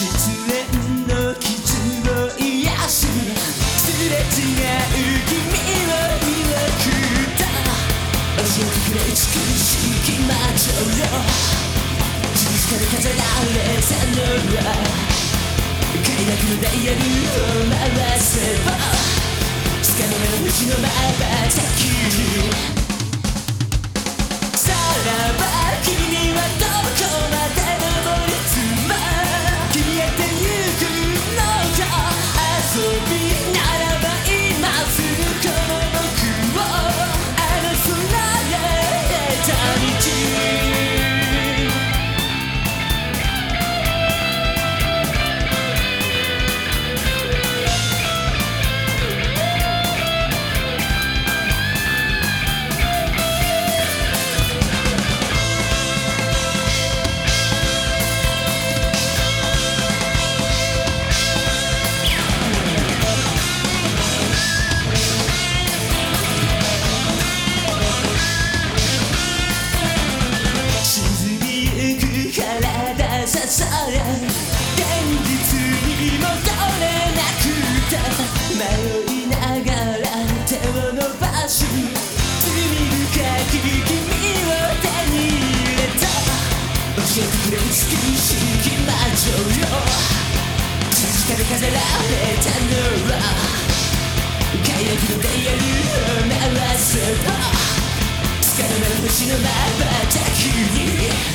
たくて失恋の傷を癒す。す。れ違う君を見送った教えてくれ美しき魔女よ静かに飾られたのは快楽のダイヤルを回せばつかの目の星のまばたき君を手に入れた教えてくれ美しい魔女よ確かに飾られたのはのダイヤルをせばい星のまばたきに